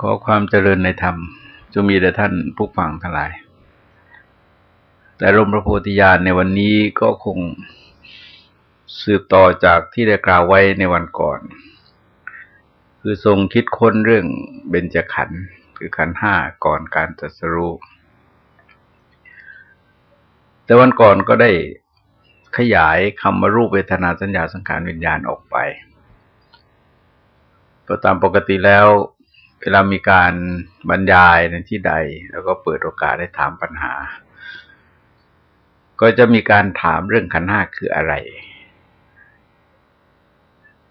ขอความเจริญในธรรมจะมีแด่ท่านผู้ฟังทั้งหลาย แต่รมพระโพธิญาณในวันนี้ก็คงสืบต่อจากที่ได้กล่าวไว้ในวันก่อน คือทรงคิดค้นเรื่องเบญจขันธ์คือขันธ์ห้าก่อนการตรัสรู้แต่วันก่อนก็ได้ขยายคำมารูปเวทนาสัญญาสังขารวิญญาณออกไปก็ตามปกติแล้ว วลามีการบรรยายในที่ใด แล้วก็เปิดโอกาสได้ถามปัญหา ก็จะมีการถามเรื่องขันห้าคืออะไร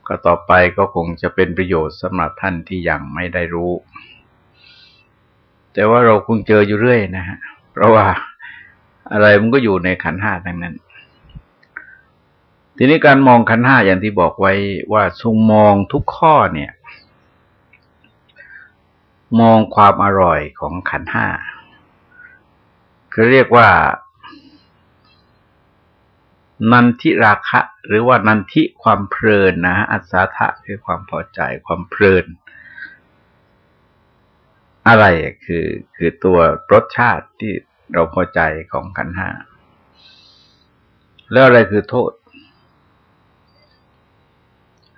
ก็ต่อไปก็คงจะเป็นประโยชน์สำหรับท่านที่ยังไม่ได้รู้ แต่ว่าเราคงเจออยู่เรื่อยนะฮะ เพราะว่าอะไรมันก็อยู่ในขันห้าทั้งนั้น ทีนี้การมองขันห้าอย่างที่บอกไว้ว่าทรงมองทุกข้อเนี่ย มองความอร่อยของขันห้าคือเรียกว่า นันทิราคะ หรือว่านันทิความเพลินนะอัศทะคือความพอใจความเพลิน อะไรคือคือตัวรสชาติที่เราพอใจของขันห้าแล้วอะไรคือโทษ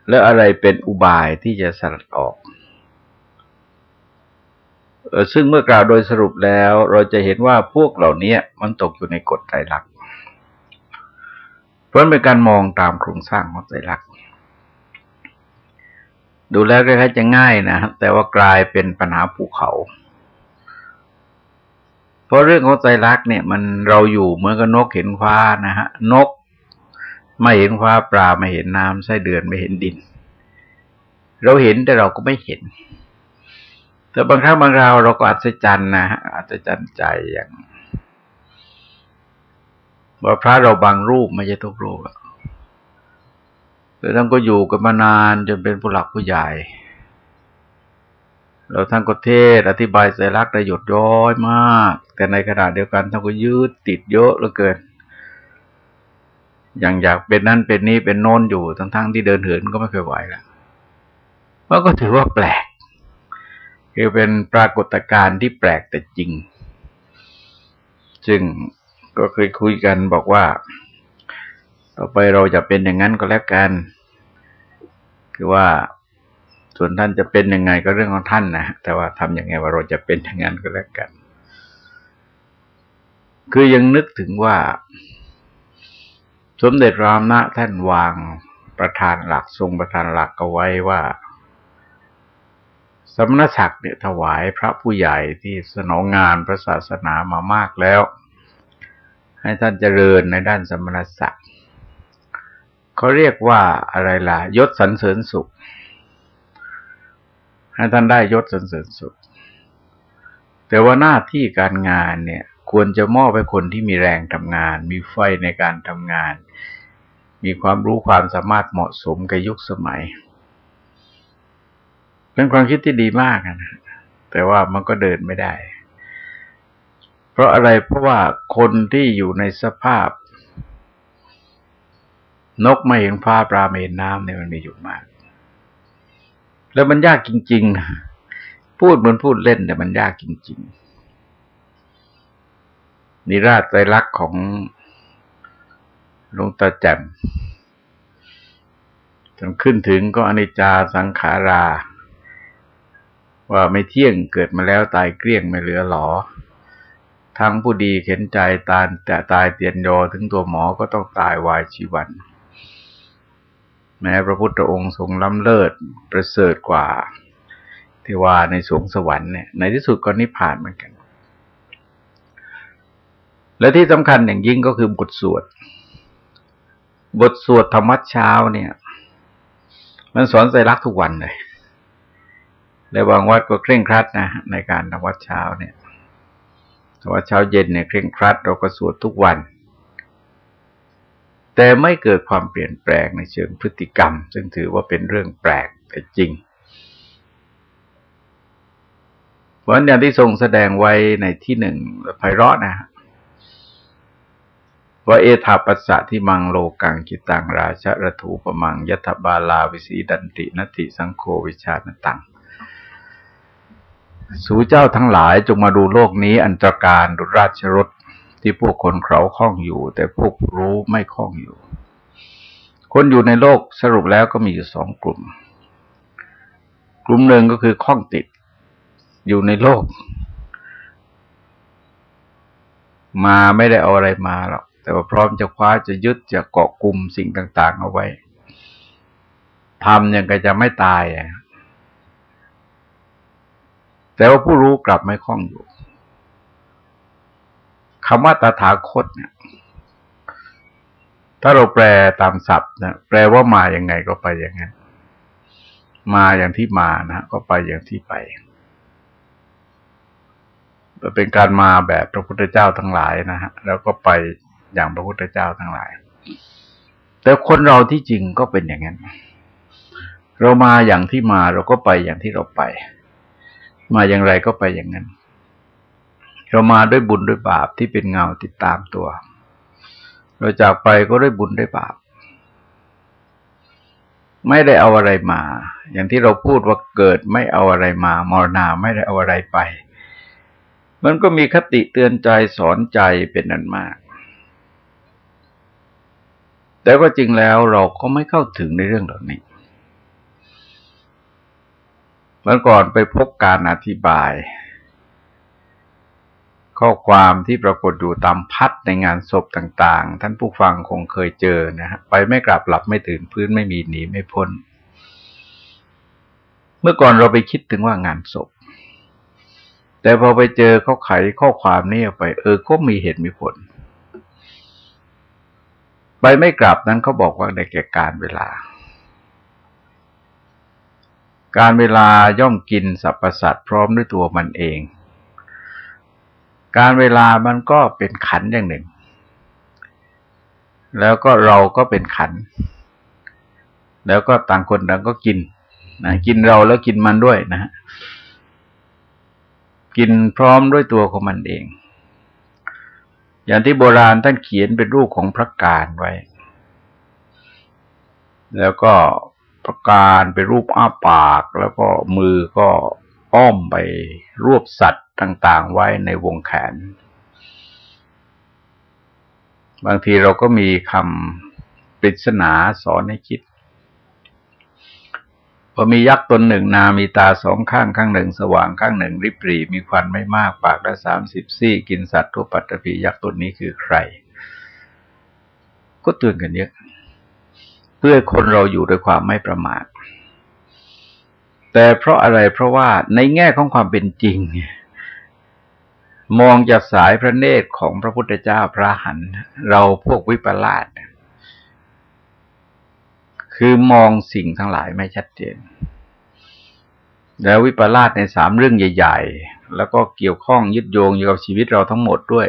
แล้วอะไรเป็นอุบายที่จะสลัดออก ซึ่งเมื่อกล่าวโดยสรุปแล้ว เราจะเห็นว่าพวกเหล่านี้มันตกอยู่ในกฎไตรลักษณ์เพราะเป็นการมองตามโครงสร้างของไตรลักษณ์ดูแล้วคล้ายๆจะง่ายนะแต่ว่ากลายเป็นปัญหาภูเขา เพราะเรื่องของไตรลักษณ์เนี่ย มันเราอยู่เหมือนกับนกเห็นฟ้านะฮะนก ไม่เห็นฟ้าปลาไม่เห็นน้ำไส้เดือนไม่เห็นดิน เราเห็นแต่เราก็ไม่เห็น แต่บางครั้งบางราวเราก็อัศจรรย์นะอัศจรรย์ใจอย่างว่าพระเราบางรูปไม่ใช่ทุกรูปแต่ท่านก็อยู่กันมานานจนเป็นผู้หลักผู้ใหญ่เราท่านก็เทศอธิบายใจรักได้หยดย้อยมาก แต่ในขณะเดียวกันท่านก็ยืดติดเยอะเหลือเกิน อย่างอยากเป็นนั่นเป็นนี้เป็นโน้นอยู่ทั้งๆที่เดินเหินก็ไม่เคยไหวแล้วมันก็ถือว่าแปลก คือเป็นปรากฏการณ์ที่แปลกแต่จริงจึงก็เคยคุยกันบอกว่า ต่อไปเราจะเป็นอย่างนั้นก็แล้วกัน คือว่าส่วนท่านจะเป็นยังไงก็เรื่องของท่านนะแต่ว่าทำยังไงว่าเราจะเป็นอย่างนั้นก็แล้วกัน คือยังนึกถึงว่า สมเด็จรามนะท่านวางประธานหลักทรงประธานหลักเอาไว้ว่า สมณศักดิ์เนี่ยถวายพระผู้ใหญ่ที่สนองงานพระศาสนามามากแล้ว ให้ท่านเจริญในด้านสมณศักดิ์เขาเรียกว่าอะไรล่ะยศสรรเสริญสุข ให้ท่านได้ยศสรรเสริญสุข แต่ว่าหน้าที่การงานเนี่ย ควรจะมอบให้คนที่มีแรงทำงาน มีไฟในการทำงาน มีความรู้ความสามารถเหมาะสมกับยุคสมัย เป็นความคิดที่ดีมากนะแต่ว่ามันก็เดินไม่ได้ เพราะอะไรเพราะว่าคนที่อยู่ในสภาพ นกไม่เห็นฟ้าปลาไม่เห็นน้ำเนี่ยมันมีอยู่มาก แล้วมันยากจริงๆ พูดเหมือนพูดเล่นแต่มันยากจริง ๆ นิราชใจรักของหลวงตาแจ่มจนขึ้นถึงก็อนิจจาสังขารา ว่าไม่เที่ยงเกิดมาแล้วตายเกลี้ยงไม่เหลือหลอ ทั้งผู้ดีเข็นใจตายแต่ตายเตียนโยถึงตัวหมอก็ต้องตายวายชีวัน แม้พระพุทธองค์ทรงล้ำเลิศประเสริฐกว่าที่ว่าในสวงสวรรค์เนี่ยในที่สุดก็นิพพานเหมือนกัน และที่สำคัญอย่างยิ่งก็คือบทสวด บทสวดธรรมะเช้าเนี่ย มันสอนใจรักทุกวันเลย และบางวัดก็เคร่งครัดนะในการทำวัดเช้าเนี่ยวัดเช้าเย็นเนี่ยเคร่งครัดเราก็สวดทุกวัน แต่ไม่เกิดความเปลี่ยนแปลงในเชิงพฤติกรรม ซึ่งถือว่าเป็นเรื่องแปลกแต่จริงเพราะอย่างที่ทรงแสดงไว้ในที่หนึ่งไพเราะนะว่าเอธาปัสสะที่มังโลกังกิตังราชระถูปมังยัตบาลาวิสีดันตินติสังโฆวิชาณตัง สู่เจ้าทั้งหลายจงมาดูโลกนี้อันตรการดุราชรถที่พวกคนเขาคล้องอยู่ แต่พวกรู้ไม่คล้องอยู่ คนอยู่ในโลกสรุปแล้วก็มีอยู่สองกลุ่ม กลุ่มหนึ่งก็คือคล้องติดอยู่ในโลก มาไม่ได้เอาอะไรมาหรอกแต่ว่าพร้อมจะคว้าจะยึดจะเกาะกลุ่มสิ่งต่าง ๆ เอาไว้ทำยังไงจะไม่ตายอะ แต่ว่าผู้รู้กลับไม่คล่องอยู่คำว่าตถาคตเนี่ย ถ้าเราแปลตามศัพท์นะแปลว่ามาอย่างไงก็ไปอย่างนั้นมาอย่างที่มานะก็ไปอย่างที่ไปเป็นการมาแบบพระพุทธเจ้าทั้งหลายนะฮะแล้วก็ไปอย่างพระพุทธเจ้าทั้งหลาย แต่คนเราที่จริงก็เป็นอย่างนั้น เรามาอย่างที่มาเราก็ไปอย่างที่เราไป มาอย่างไรก็ไปอย่างนั้น เรามาด้วยบุญด้วยบาปที่เป็นเงาติดตามตัว เราจากไปก็ด้วยบุญด้วยบาป ไม่ได้เอาอะไรมา อย่างที่เราพูดว่าเกิดไม่เอาอะไรมามรณาไม่ได้เอาอะไรไป มันก็มีคติเตือนใจสอนใจเป็นนันมาก แต่ก็จริงแล้วเราก็ไม่เข้าถึงในเรื่องเหล่านี้เมื่อก่อนไปพบการอธิบาย ข้อความที่ปรากฏอยู่ตามพัดในงานศพต่าง ๆ ท่านผู้ฟังคงเคยเจอนะฮะไปไม่กลับหลับไม่ตื่นพื้นไม่มีหนีไม่พ้น เมื่อก่อนเราไปคิดถึงว่างานศพ แต่พอไปเจอเขาไขข้อความนี้ไป เออก็มีเหตุมีผล ไปไม่กลับนั้นเขาบอกว่าในแก่การเวลา การเวลาย่อมกินสรรพสัตว์พร้อมด้วยตัวมันเอง การเวลามันก็เป็นขันอย่างหนึ่ง แล้วก็เราก็เป็นขัน แล้วก็ต่างคนต่างก็กินนะกินเราแล้วกินมันด้วยนะ กินพร้อมด้วยตัวของมันเอง อย่างที่โบราณท่านเขียนเป็นรูปของพระการไว้ แล้วก็ พระการเป็นรูปอ้าปาก แล้วก็มือก็อ้อมไปรวบสัตว์ต่าง ๆ ไว้ในวงแขน บางทีเราก็มีคำปริศนาสอนให้คิดพอมียักษ์ตนหนึ่งนามีตาสองข้างข้างหนึ่ง สว่างข้างหนึ่ง ริบหรี่มีควันไม่มากปากละสามสิบซี่ กินสัตว์ทั่วปัตตภียักษ์ตนนี้คือใคร ก็เตือนกันเยอะ เพื่อคนเราอยู่ด้วยความไม่ประมาทแต่เพราะอะไรเพราะว่าในแง่ของความเป็นจริง มองจากสายพระเนตรของพระพุทธเจ้าพระหัน เราพวกวิปลาสคือมองสิ่งทั้งหลายไม่ชัดเจน แล้ววิปลาสในสามเรื่องใหญ่ ๆ แล้วก็เกี่ยวข้องยึดโยงอยู่กับชีวิตเราทั้งหมดด้วย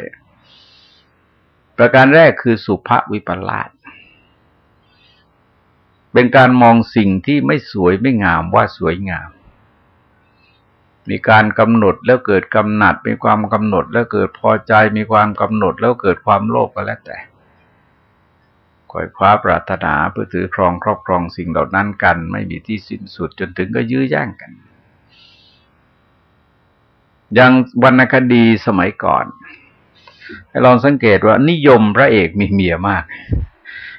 ประการแรกคือสุภวิปลาส เป็นการมองสิ่งที่ไม่สวยไม่งามว่าสวยงาม มีการกำหนดแล้วเกิดกำหนัด มีความกำหนดแล้วเกิดพอใจ มีความกำหนดแล้วเกิดความโลภก็แล้วแต่คอยคว้าปรารถนาเพื่อถือครองครอบครองสิ่งเหล่านั้นกัน ไม่มีที่สิ้นสุดจนถึงก็ยื้อแย่งกันอย่างวรรณคดีสมัยก่อนให้ลองสังเกตว่านิยมพระเอกมีเมียมาก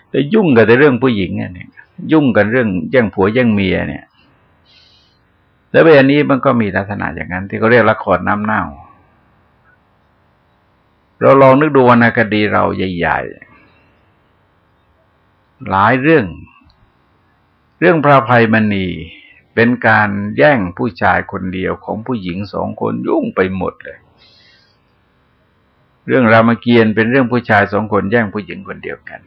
แต่ยุ่งกับแต่เรื่องผู้หญิงเนี่ย ยุ่งกันเรื่องแย่งผัวแย่งเมียเนี่ย แล้วเวลานี้มันก็มีลักษณะอย่างนั้น ที่เขาเรียกละครน้ำเน่า เราลองนึกดูวรรณคดีเราใหญ่ ๆ หลายเรื่อง เรื่องพระภัยมณีเป็นการแย่งผู้ชายคนเดียวของผู้หญิงสองคนยุ่งไปหมดเลย เรื่องรามเกียรติ์เป็นเรื่องผู้ชายสองคนแย่งผู้หญิงคนเดียวกัน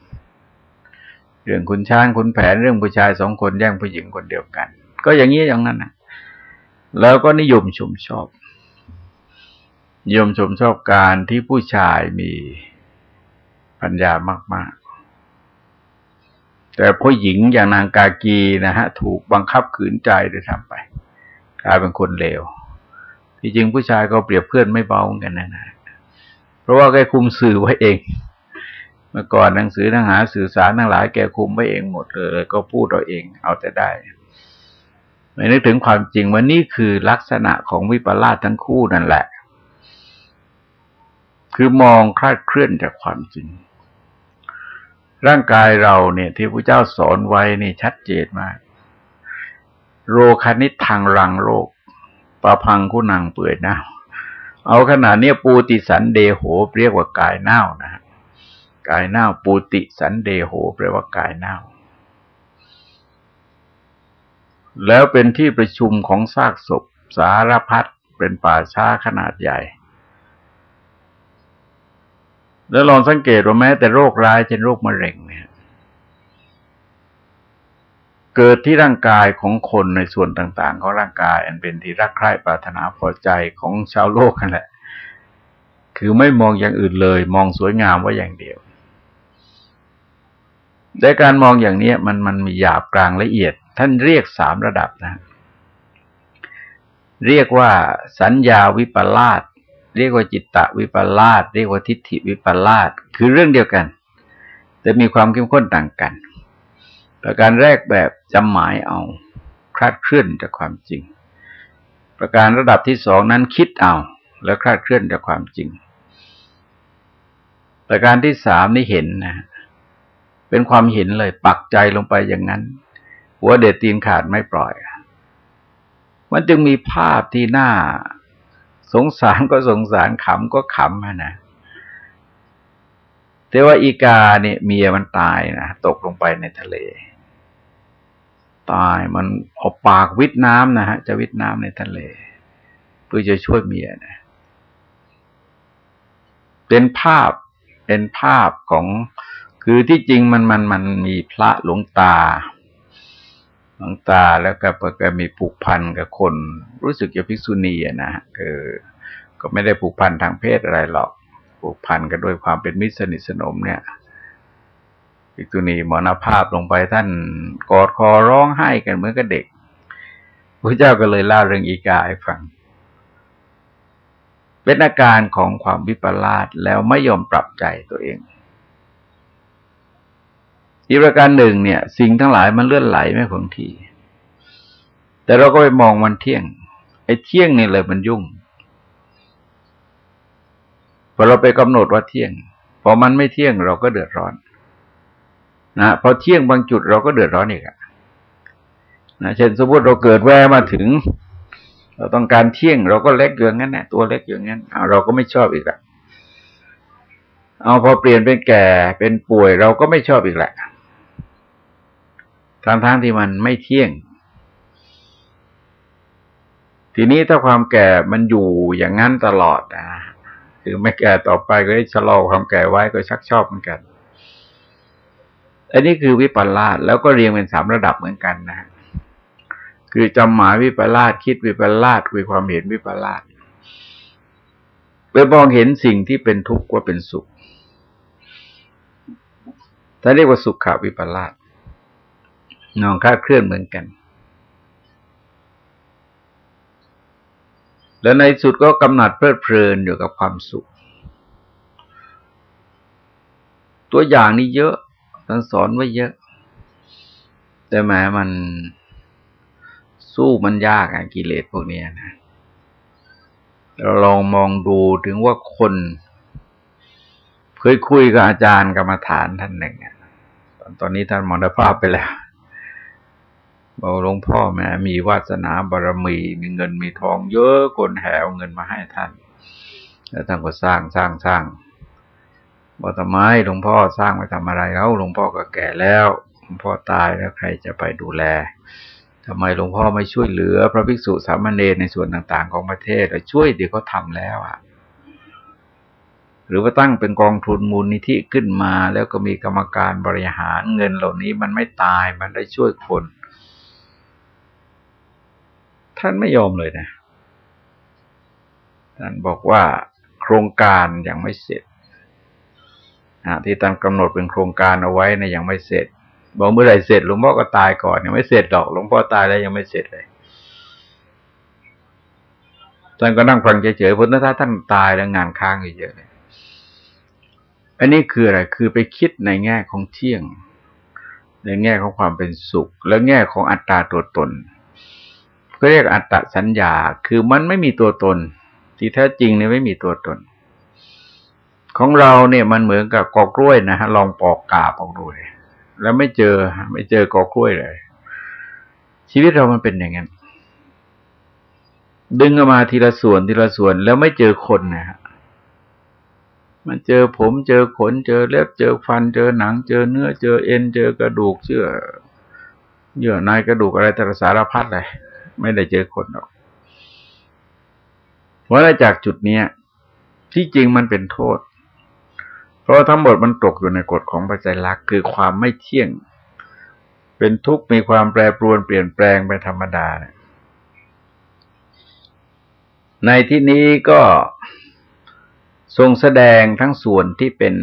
เรื่องคุณช้างคุณแผนเรื่องผู้ชายสองคนแย่งผู้หญิงคนเดียวกัน ก็อย่างนี้อย่างนั้นนะแล้วก็นิยมชมชอบนิยมชมชอบการที่ผู้ชายมีปัญญามาก ๆ แต่ผู้หญิงอย่างนางกากีนะฮะ ถูกบังคับขืนใจโดยทำไปกลายเป็นคนเลวที่จริงผู้ชายก็เปรียบเพื่อนไม่เบากันนะนะเพราะว่าแกคุมสื่อไว้เอง เมื่อก่อนหนังสือหนังหาสื่อสารทั้งหลายแกคุมไว้เองหมดเลย ก็พูดเอาเองเอาแต่ได้ไม่นึกถึงความจริงว่านี่คือลักษณะของวิปลาสทั้งคู่นั่นแหละ คือมองคลาดเคลื่อนจากความจริง ร่างกายเราเนี่ย ที่พระเจ้าสอนไว้นี่ชัดเจนมาก โรคนิทางรังโรคปะพังคุนังเปื่อยเน่าเอาขนาดนี้ปูติสันเดโหเรียกว่ากายเน่านะ กายเน่าปูติสันเดโหแปลว่ากายเน่า แล้วเป็นที่ประชุมของซากศพสารพัดเป็นป่าช้าขนาดใหญ่ แล้วลองสังเกตว่าแม้แต่โรคร้ายเช่นโรคมะเร็งเนี่ยเกิดที่ร่างกายของคนในส่วนต่างๆ ของร่างกาย อันเป็นที่รักใคร่ปรารถนาพอใจของชาวโลกนั่นแหละ คือไม่มองอย่างอื่นเลย มองสวยงามว่าอย่างเดียว แต่การมองอย่างนี้มันมันมีหยาบกลางละเอียด ท่านเรียกสามระดับนะ เรียกว่าสัญญาวิปลาสเรียกว่าจิตตะวิปลาสเรียกว่าทิฏฐิวิปลาสคือเรื่องเดียวกัน แต่มีความเข้มข้นต่างกัน ประการแรกแบบจำหมายเอาคลาดเคลื่อนจากความจริง ประการระดับที่สองนั้นคิดเอา แล้วคลาดเคลื่อนจากความจริง ประการที่สามนี่เห็นนะ เป็นความเห็นเลยปักใจลงไปอย่างนั้น หัวเด็ดตีนขาดไม่ปล่อย มันจึงมีภาพที่น่า สงสารก็สงสารขำก็ขำนะแต่ว่าอีกาเนี่ยเมียมันตายนะตกลงไปในทะเล ตายมันเอาปากวิทน้ำนะฮะ จะวิทน้ำในทะเล เพื่อจะช่วยเมียนะเป็นภาพเป็นภาพของ คือที่จริงมันมันมันมีพระหลวงตา หลวงตาแล้วก็แกมีผูกพันกับคน รู้สึกจะภิกษุณีนะคือก็ไม่ได้ผูกพันทางเพศอะไรหรอก ผูกพันกันด้วยความเป็นมิตรสนิทสนมเนี่ยภิกษุณีมรณภาพลงไปท่านกอดคอร้องไห้กันเหมือนกับเด็กพระเจ้าก็เลยเล่าเรื่องอีกาให้ฟัง เป็นอาการของความวิปลาสแล้วไม่ยอมปรับใจตัวเอง อีกประการหนึ่งเนี่ย สิ่งทั้งหลายมันเลื่อนไหลไม่คงที่ แต่เราก็ไปมองมันเที่ยง ไอ้เที่ยงนี่เลยมันยุ่งพอเราไปกำหนดว่าเที่ยงพอมันไม่เที่ยงเราก็เดือดร้อน นะพอเที่ยงบางจุดเราก็เดือดร้อนอีกอะนะเช่นสมมติเราเกิดแวมาถึง เราต้องการเที่ยง เราก็เล็กอย่างนั้นแหละตัวเล็กอย่างนั้นเราก็ไม่ชอบอีกละเอาพอเปลี่ยนเป็นแก่เป็นป่วย เราก็ไม่ชอบอีกแหละ ทั้งๆทที่มันไม่เที่ยง ทีนี้ถ้าความแก่มันอยู่อย่างนั้นตลอดนะคือไม่แก่ต่อไปก็ชะลอความแก่ไว้ก็ชักชอบเหมือนกัน อันนี้คือวิปลาสแล้วก็เรียงเป็นสามระดับเหมือนกันนะ คือจำหมายวิปลาสคิดวิปลาสคุยความเห็นวิปลาสไปมองเห็นสิ่งที่เป็นทุกข์ว่าเป็นสุขถ้าเรียกว่าสุขขาวิปลาส นองคาดเคลื่อนเหมือนกัน แล้วในสุดก็กำหนัดเพลิดเพลินอยู่กับความสุข ตัวอย่างนี้เยอะท่านสอนไว้เยอะ แต่แม้มันสู้มันยากอะกิเลสพวกนี้นะ เราลองมองดูถึงว่าคนเคยคุยกับอาจารย์กรรมฐานท่านหนึ่งตอนนี้ท่านมรณภาพไปแล้ว บอกหลวงพ่อแม่มีวาสนาบารมี มีเงินมีทองเยอะคนแหวเงินมาให้ท่าน แล้วท่านก็สร้างสร้างสร้างบอกทำไมหลวงพ่อสร้างไปทำอะไรแล้วหลวงพ่อก็แก่แล้วหลวงพ่อตายแล้วใครจะไปดูแลทำไมหลวงพ่อไม่ช่วยเหลือ พระภิกษุสามเณรในส่วนต่างๆ ของประเทศช่วยเดี๋ยวเขาทาแล้วอะหรือว่าตั้งเป็นกองทุนมูลนิธิขึ้นมา แล้วก็มีกรรมการบริหารเงินเหล่านี้มันไม่ตายมันได้ช่วยคน ท่านไม่ยอมเลยนะ ท่านบอกว่าโครงการยังไม่เสร็จที่ท่านกำหนดเป็นโครงการเอาไว้นะยังไม่เสร็จ บอกเมื่อไรเสร็จหลวงพ่อก็ตายก่อนยังไม่เสร็จดอกหลวงพ่อตายแล้วยังไม่เสร็จเลยท่านก็นั่งฟังเฉยๆเพราะถ้าท่านตายแล้วงานค้างเยอะเลยอันนี้คืออะไร คือไปคิดในแง่ของเที่ยง ในแง่ของความเป็นสุข และแง่ของอัตตาตัวตน เขาเรียกอัตตสัญญา คือมันไม่มีตัวตน ที่แท้จริงเนี่ยไม่มีตัวตน ของเราเนี่ยมันเหมือนกับกอกล้วยนะฮะลองปอกกาบออกดูเลยแล้วไม่เจอไม่เจอกอกล้วยเลย ชีวิตเรามันเป็นอย่างนั้นดึงออกมาทีละส่วนทีละส่วนแล้วไม่เจอคนนะฮะมันเจอผมเจอขนเจอเล็บเจอฟัน เจอหนัง เจอเนื้อ เจอเอ็น เจอกระดูกเชื่อเยื่อในกระดูกอะไรแต่สารพัดเลย ไม่ได้เจอคนหรอก เพราะจากจุดเนี้ย ที่จริงมันเป็นโทษ เพราะทั้งหมดมันตกอยู่ในกฎของปัจจัยลักคือความไม่เที่ยง เป็นทุกข์มีความแปรปรวนเปลี่ยนแปลงเป็นธรรมดาเนี่ยในที่นี้ก็ทรงแสดงทั้งส่วนที่เป็น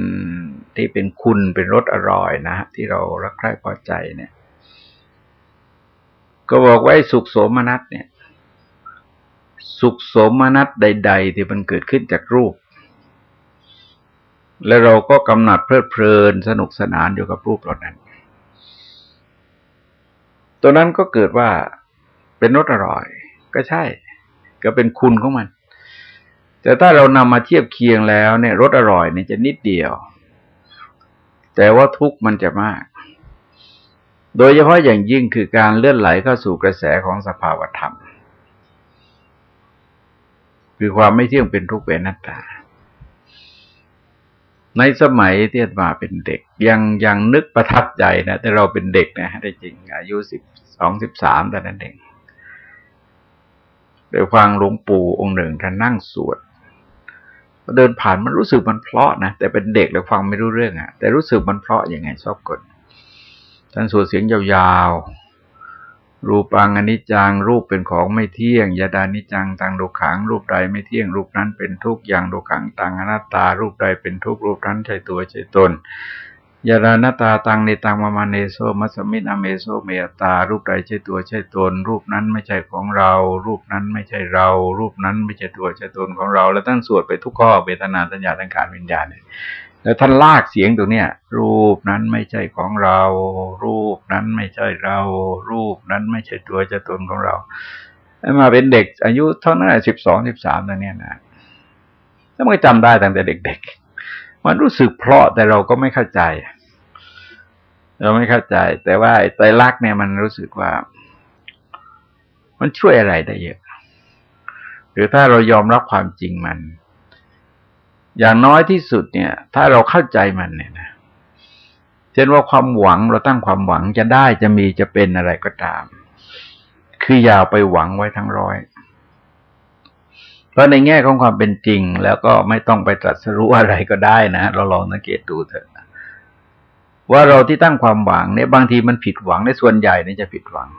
ที่เป็นคุณเป็นรสอร่อยนะที่เรารักใคร่พอใจเนี่ย ก็บอกไว้สุขโสมนัสเนี่ย สุขโสมนัสใด ๆ ที่มันเกิดขึ้นจากรูป แล้วเราก็กำหนัดเพลิดเพลินสนุกสนานอยู่กับรูปเหล่านั้น ตัวนั้นก็เกิดว่าเป็นรสอร่อย ก็ใช่ ก็เป็นคุณของมัน แต่ถ้าเรานำมาเทียบเคียงแล้วเนี่ยรสอร่อยเนี่ยจะนิดเดียว แต่ว่าทุกข์มันจะมาก โดยเฉพาะอย่างยิ่งคือการเลื่อนไหลเข้าสู่กระแสของสภาวธรรม คือความไม่เที่ยงเป็นทุกข์เป็นนัตตา ในสมัยที่มาเป็นเด็ก ยังยังนึกประทับใจนะ แต่เราเป็นเด็กนะได้จริง อายุสิบสองสิบสามแต่นั้นเองโดยฟังหลวงปู่องค์หนึ่งท่านนั่งสวดเดินผ่านมันรู้สึกมันเพลาะนะแต่เป็นเด็กแล้วฟังไม่รู้เรื่องอะ่ะแต่รู้สึกมันเพลาะยังไงชอบกด ท่านสวดเสียงยาวๆ รูปังอนิจจัง รูปเป็นของไม่เที่ยงยาดานิจังตังดุขัง รูปใดไม่เที่ยง รูปนั้นเป็นทุกอย่างดุขังตังอนัตตา รูปใดเป็นทุกรูปนั้นใช่ตัวใช่ตนยะทะนัตตาตัง เนตังมะมะ เนโสหะมัสมินะ เมโส อัตตา รูปใดใช่ตัวใช่ตน รูปนั้นไม่ใช่ของเรา รูปนั้นไม่ใช่เรา รูปนั้นไม่ใช่ตัวใช่ตนของเรา แล้วท่านสวดไปทุกข้อเวทนาสัญญาสังขารวิญญาณเนี่ย แล้วท่านลากเสียงตรงเนี้ยรูปนั้นไม่ใช่ของเรา รูปนั้นไม่ใช่เรา รูปนั้นไม่ใช่ตัวใช่ตนของเรามาเป็นเด็กอายุเท่านั้นสิบสองสิบสามตอนนี้นะแล้วมันจำได้ตั้งแต่เด็ก ๆ มันรู้สึกเพราะแต่เราก็ไม่เข้าใจ เราไม่เข้าใจ แต่ว่าไตรลักษณ์เนี่ยมันรู้สึกว่า มันช่วยอะไรได้เยอะ หรือถ้าเรายอมรับความจริงมัน อย่างน้อยที่สุดเนี่ย ถ้าเราเข้าใจมันเนี่ยนะเช่นว่าความหวังเราตั้งความหวังจะได้จะมีจะเป็นอะไรก็ตาม คืออย่าไปหวังไว้ทั้งร้อย เพราะในแง่ของความเป็นจริง แล้วก็ไม่ต้องไปตรัสรู้อะไรก็ได้นะเราลองสังเกตดูเถอะว่าเราที่ตั้งความหวังเนี่ยบางทีมันผิดหวังในส่วนใหญ่นี่จะผิดหวัง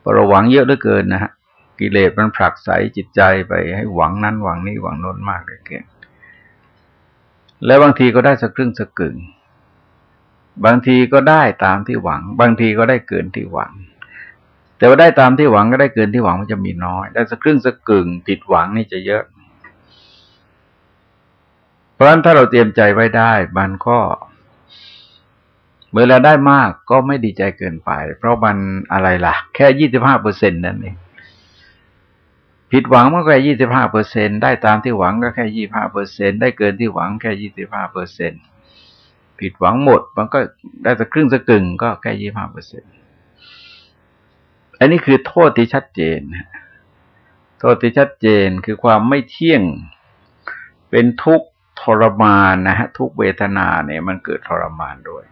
เพราะเราหวังเยอะเหลือเกินนะฮะกิเลสมันผลักไสจิตใจไปให้หวังนั้นหวังนี้หวังโน้นมากเลยเกิน แล้วบางทีก็ได้สักครึ่งสักกึ่ง บางทีก็ได้ตามที่หวัง บางทีก็ได้เกินที่หวัง แต่ว่าได้ตามที่หวังก็ได้เกินที่หวังมันจะมีน้อย ได้สักครึ่งสักกึ่งผิดหวังนี่จะเยอะ เพราะฉะนั้นถ้าเราเตรียมใจไว้ได้มันก็เมื่อเราได้มากก็ไม่ดีใจเกินไป เพราะมันอะไรล่ะ แค่ยี่สิบห้าเปอร์เซ็นต์นั่นเอง ผิดหวังมันก็แค่ยี่สิบห้าเปอร์เซ็นได้ตามที่หวังก็แค่ยี่ห้าเปอร์เซ็นได้เกินที่หวังแค่ยี่สิบห้าเปอร์เซ็นผิดหวังหมด มันก็ได้สักครึ่งสักกึ่งก็แค่ยี่ห้าเปอร์เซ็นต์อันนี้คือโทษที่ชัดเจนโทษที่ชัดเจนคือความไม่เที่ยงเป็นทุกข์ทรมานนะฮะทุกเวทนาเนี่ยมันเกิดทรมานด้วย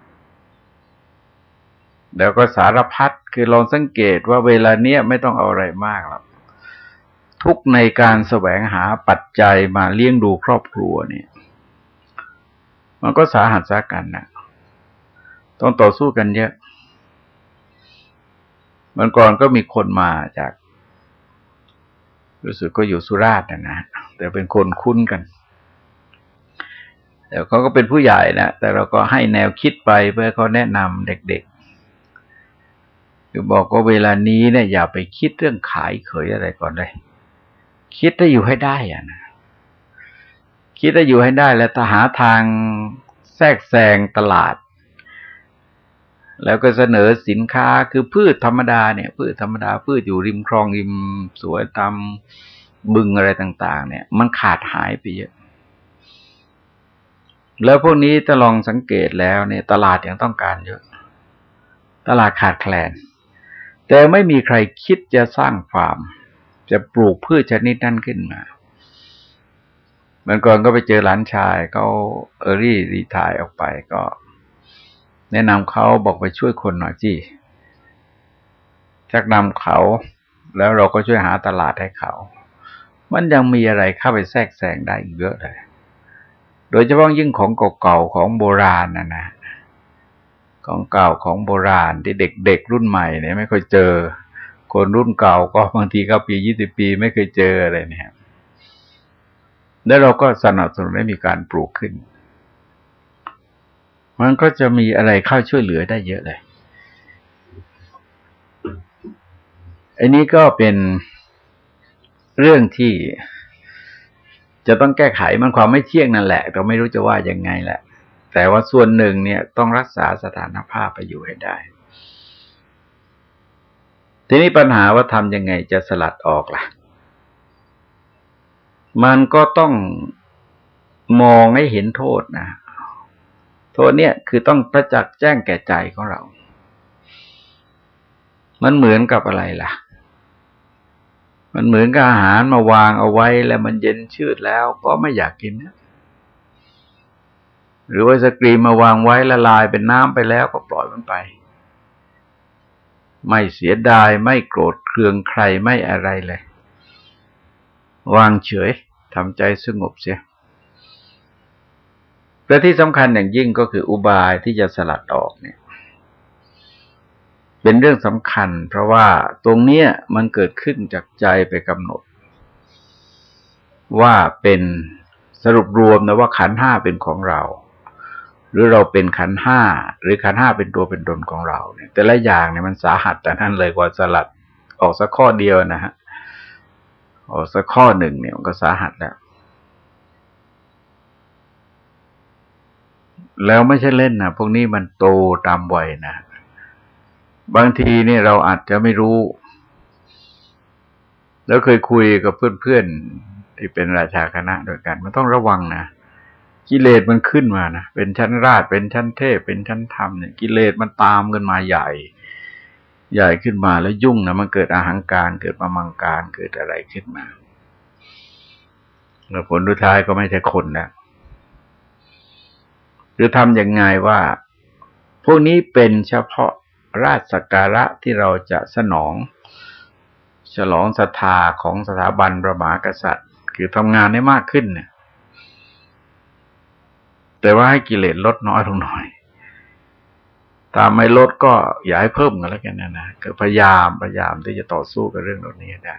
แล้วก็สารพัดคือลองสังเกตว่าเวลาเนี้ยไม่ต้องเอาอะไรมากหรอก ทุกในการแสวงหาปัจจัยมาเลี้ยงดูครอบครัวเนี่ย มันก็สาหัสซะกันนะต้องต่อสู้กันเยอะมันก่อนก็มีคนมาจากรู้สึกก็อยู่สุราษฎร์นะนะแต่เป็นคนคุ้นกันแต่เขาก็เป็นผู้ใหญ่นะแต่เราก็ให้แนวคิดไปเพื่อเขาแนะนำเด็กๆคือบอกว่าเวลานี้เนี่ยอย่าไปคิดเรื่องขายเขยอะไรก่อนเลย คิดถ้าอยู่ให้ได้อะนะคิดถ้าอยู่ให้ได้ แล้วถ้าหาทางแทรกแซงตลาด แล้วก็เสนอสินค้าคือพืชธรรมดาเนี่ย พืชธรรมดา พืชอยู่ริมคลองริมสวยตามบึงอะไรต่าง ๆ เนี่ย มันขาดหายไปเยอะแล้วพวกนี้ถ้าลองสังเกตแล้วเนี่ยตลาดยังต้องการเยอะ ตลาดขาดแคลน แต่ไม่มีใครคิดจะสร้างฟาร์ม จะปลูกพืชชนิดนั้นขึ้นมาเมื่อก่อนก็ไปเจอหลานชายเขาเออรี่รีทายออกไปก็ แนะนำเขาบอกไปช่วยคนหน่อยจี้ชักนำเขา แล้วเราก็ช่วยหาตลาดให้เขา มันยังมีอะไรเข้าไปแทรกแซงได้อีกเยอะเลย โดยเฉพาะยิ่งของเก่าๆของโบราณนะนะของเก่าของโบราณที่เด็กๆรุ่นใหม่เนี่ยไม่เคยเจอ คนรุ่นเก่าก็บางทีก็ปียี่สิบปีไม่เคยเจออะไรเนี่ยแล้วเราก็สนับสนุนให้มีการปลูกขึ้น มันก็จะมีอะไรเข้าช่วยเหลือได้เยอะเลย อันนี้ก็เป็นเรื่องที่จะต้องแก้ไขมันความไม่เที่ยงนั่นแหละแต่ไม่รู้จะว่ายังไงแหละ แต่ว่าส่วนหนึ่งเนี่ยต้องรักษาสถานภาพไปอยู่ให้ได้ ทีนี้ปัญหาว่าทำยังไงจะสลัดออกล่ะ มันก็ต้องมองให้เห็นโทษนะ โทษเนี่ยคือต้องประจักษ์แจ้งแก่ใจของเรา มันเหมือนกับอะไรล่ะ มันเหมือนกับอาหารมาวางเอาไว้แล้วมันเย็นชืดแล้วก็ไม่อยากกินนะหรือว่าสกรีมมาวางไว้ละลายเป็นน้ำไปแล้วก็ปล่อยมันไป ไม่เสียดายไม่โกรธเคืองใครไม่อะไรเลย วางเฉยทำใจสงบเสียและที่สำคัญอย่างยิ่งก็คืออุบายที่จะสลัดออกเนี่ย เป็นเรื่องสำคัญ เพราะว่าตรงเนี้ยมันเกิดขึ้นจากใจไปกำหนด ว่าเป็นสรุปรวมนะว่าขันห้าเป็นของเรา หรือเราเป็นขันห้าหรือขันห้าเป็นตัวเป็นตนของเราเนี่ย แต่ละอย่างเนี่ยมันสาหัสแต่ท่านเลยกว่าสลัดออกสักข้อเดียวนะฮะออกสักข้อหนึ่งเนี่ยมันก็สาหัสแล้ว แล้วไม่ใช่เล่นนะพวกนี้มันโตตามวัยนะบางทีเนี่ยเราอาจจะไม่รู้ แล้วเคยคุยกับเพื่อนๆที่เป็นราชาคณะด้วยกัน มันต้องระวังนะ กิเลสมันขึ้นมานะเป็นชั้นราชเป็นชั้นเทพ เป็นชั้นธรรมเนี่ยกิเลสมันตามกันมาใหญ่ ใหญ่ขึ้นมาแล้วยุ่งนะมันเกิดอาหางการเกิดประมังการเกิดอะไรขึ้นมาแล้วผลสุดท้ายก็ไม่ใช่คนแล้วหรือทำอยังไงว่า พวกนี้เป็นเฉพาะราชสักการะที่เราจะสนอง ฉลองศรัทธาของสถาบันประมากษัตริย์ คือทำงานได้มากขึ้นเนี่ย แต่ว่าให้กิเลสลดน้อยลงหน่อยถ้าไม่ลดก็อย่าให้เพิ่มกันแล้วกันนะนะคือพยายามพยายามที่จะต่อสู้กับเรื่องเหล่านี้ได้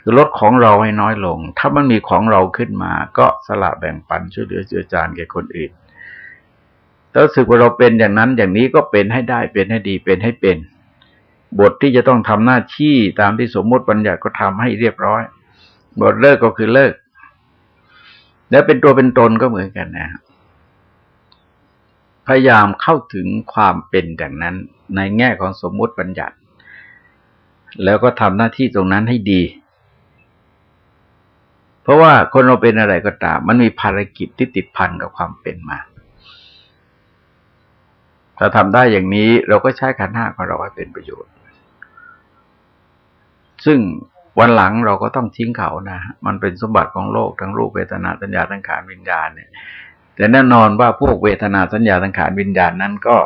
คือลดของเราให้น้อยลง ถ้ามันมีของเราขึ้นมา ก็สละแบ่งปันช่วยเหลือเจือจานแก่คนอื่นแล้วสึกว่าเราเป็นอย่างนั้นอย่างนี้ก็เป็นให้ได้เป็นให้ดีเป็นให้เป็น บทที่จะต้องทำหน้าที่ตามที่สมมติบัญญัติก็ทำให้เรียบร้อย บทเลิกก็คือเลิก แล้วเป็นตัวเป็นตนก็เหมือนกันนะครับ พยายามเข้าถึงความเป็นอย่างนั้น ในแง่ของสมมติบัญญัติ แล้วก็ทำหน้าที่ตรงนั้นให้ดี เพราะว่าคนเราเป็นอะไรก็ตาม มันมีภารกิจที่ติดพันกับความเป็นมา ถ้าทำได้อย่างนี้เราก็ใช้ขันห้าของเราให้เป็นประโยชน์ ซึ่งวันหลังเราก็ต้องทิ้งเขานะ มันเป็นสมบัติของโลกทั้งรูปเวทนาสัญญาทั้งขานวิญญาณเนี่ย แต่แน่นอนว่าพวกเวทนาสัญญาสังขารวิญญาณนั้นก็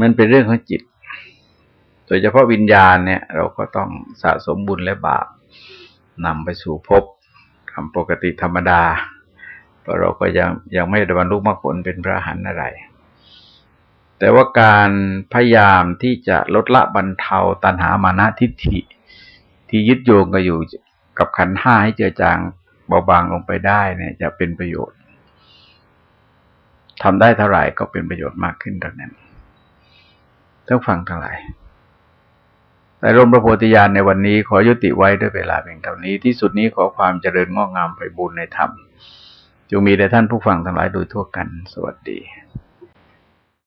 มันเป็นเรื่องของจิต โดยเฉพาะวิญญาณเนี่ย เราก็ต้องสะสมบุญและบาปนำไปสู่ภพทำปกติธรรมดาเพราะเราก็ยังยังไม่ได้บรรลุมรรคผลเป็นพระหันอะไร แต่ว่าการพยายามที่จะลดละบรรเทาตัณหามานะทิฏฐิ ที่ยึดโยงกันอยู่กับขันห้าให้เจือจาง เบาบางลงไปได้เนี่ยจะเป็นประโยชน์ทำได้เท่าไหร่ก็เป็นประโยชน์มากขึ้นดังนั้นต้องฟังทั้งหลายแต่รมพระโพธิญาณในวันนี้ขอยุติไว้ด้วยเวลาเพียงเท่านี้ ที่สุดนี้ขอความเจริญงอกงามไปบุญในธรรมจงมีแด่ท่านผู้ฟังทั้งหลายโดยทั่วกัน สวัสดี